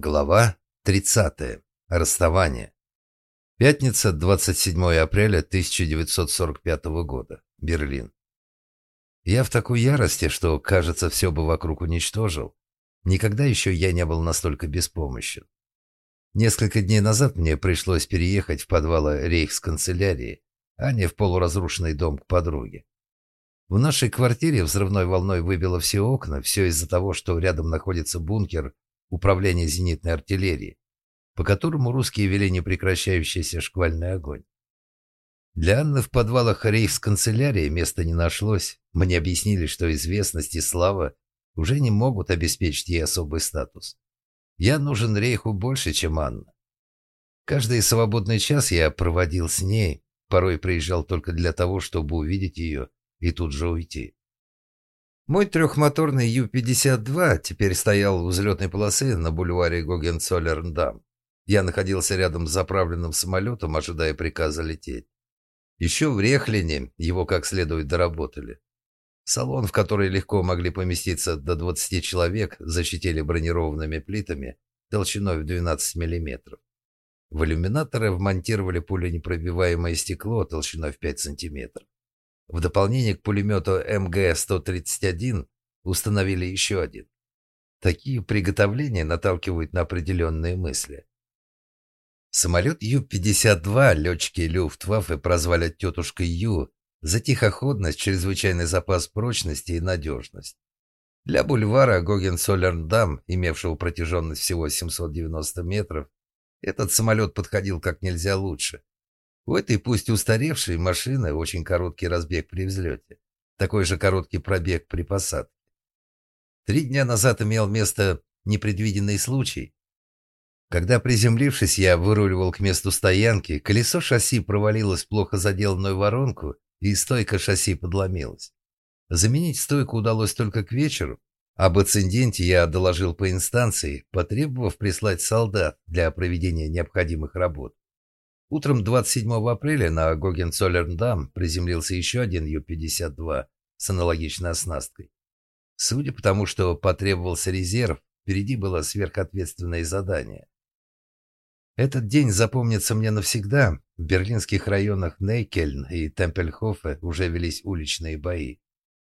Глава 30. Расставание. Пятница, 27 апреля 1945 года. Берлин. Я в такой ярости, что, кажется, все бы вокруг уничтожил. Никогда еще я не был настолько беспомощен. Несколько дней назад мне пришлось переехать в подвалы рейхсканцелярии, а не в полуразрушенный дом к подруге. В нашей квартире взрывной волной выбило все окна, все из-за того, что рядом находится бункер управления зенитной артиллерии, по которому русские вели непрекращающийся шквальный огонь. Для Анны в подвалах рейхсканцелярии места не нашлось. Мне объяснили, что известность и слава уже не могут обеспечить ей особый статус. Я нужен рейху больше, чем Анна. Каждый свободный час я проводил с ней, порой приезжал только для того, чтобы увидеть ее и тут же уйти. Мой трехмоторный Ю-52 теперь стоял у взлетной полосы на бульваре Гогенцоллерндам. Я находился рядом с заправленным самолетом, ожидая приказа лететь. Еще в Рехлине его как следует доработали. Салон, в который легко могли поместиться до 20 человек, защитили бронированными плитами толщиной в 12 мм. В иллюминаторы вмонтировали пуленепробиваемое стекло толщиной в 5 сантиметров. В дополнение к пулемету МГ-131 установили еще один. Такие приготовления наталкивают на определенные мысли. Самолет Ю-52 летчики Люфтваффе прозвали «тетушкой Ю» за тихоходность, чрезвычайный запас прочности и надежность. Для бульвара Гогенцоллерндам, имевшего протяженность всего 790 метров, этот самолет подходил как нельзя лучше. У этой пусть устаревшей машины очень короткий разбег при взлете. Такой же короткий пробег при посадке. Три дня назад имел место непредвиденный случай. Когда, приземлившись, я выруливал к месту стоянки, колесо шасси провалилось в плохо заделанную воронку, и стойка шасси подломилась. Заменить стойку удалось только к вечеру. Об инциденте я доложил по инстанции, потребовав прислать солдат для проведения необходимых работ. Утром 27 апреля на Гогенцоллерндам приземлился еще один Ю-52 с аналогичной оснасткой. Судя по тому, что потребовался резерв, впереди было сверхответственное задание. Этот день запомнится мне навсегда. В берлинских районах Нейкельн и Темпельхофе уже велись уличные бои.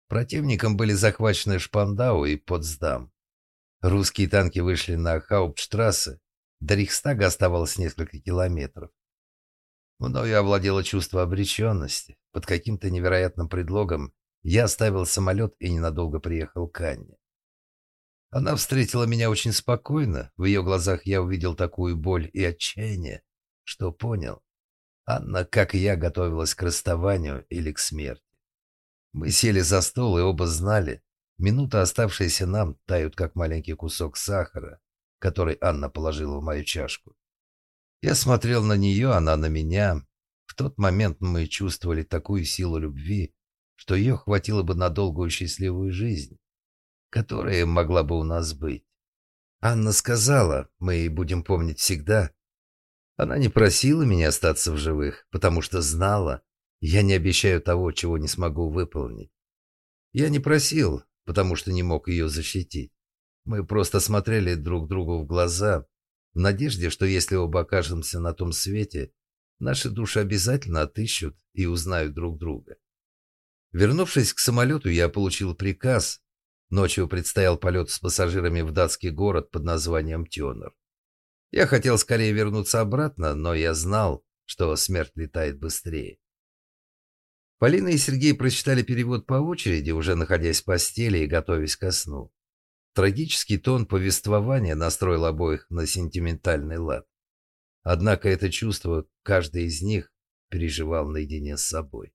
Противником были захвачены Шпандау и Потсдам. Русские танки вышли на Хауптштрассе. До Рейхстага оставалось несколько километров. Мною овладело чувство обреченности. Под каким-то невероятным предлогом я оставил самолет и ненадолго приехал к Анне. Она встретила меня очень спокойно. В ее глазах я увидел такую боль и отчаяние, что понял. Анна, как и я, готовилась к расставанию или к смерти. Мы сели за стол и оба знали, минуты, оставшиеся нам, тают, как маленький кусок сахара, который Анна положила в мою чашку. Я смотрел на нее, она на меня. В тот момент мы чувствовали такую силу любви, что ее хватило бы на долгую счастливую жизнь, которая могла бы у нас быть. Анна сказала, мы будем помнить всегда. Она не просила меня остаться в живых, потому что знала, я не обещаю того, чего не смогу выполнить. Я не просил, потому что не мог ее защитить. Мы просто смотрели друг другу в глаза, в надежде, что если оба окажемся на том свете, наши души обязательно отыщут и узнают друг друга. Вернувшись к самолету, я получил приказ. Ночью предстоял полет с пассажирами в датский город под названием Тёнер. Я хотел скорее вернуться обратно, но я знал, что смерть летает быстрее. Полина и Сергей прочитали перевод по очереди, уже находясь в постели и готовясь ко сну. Трагический тон повествования настроил обоих на сентиментальный лад. Однако это чувство каждый из них переживал наедине с собой.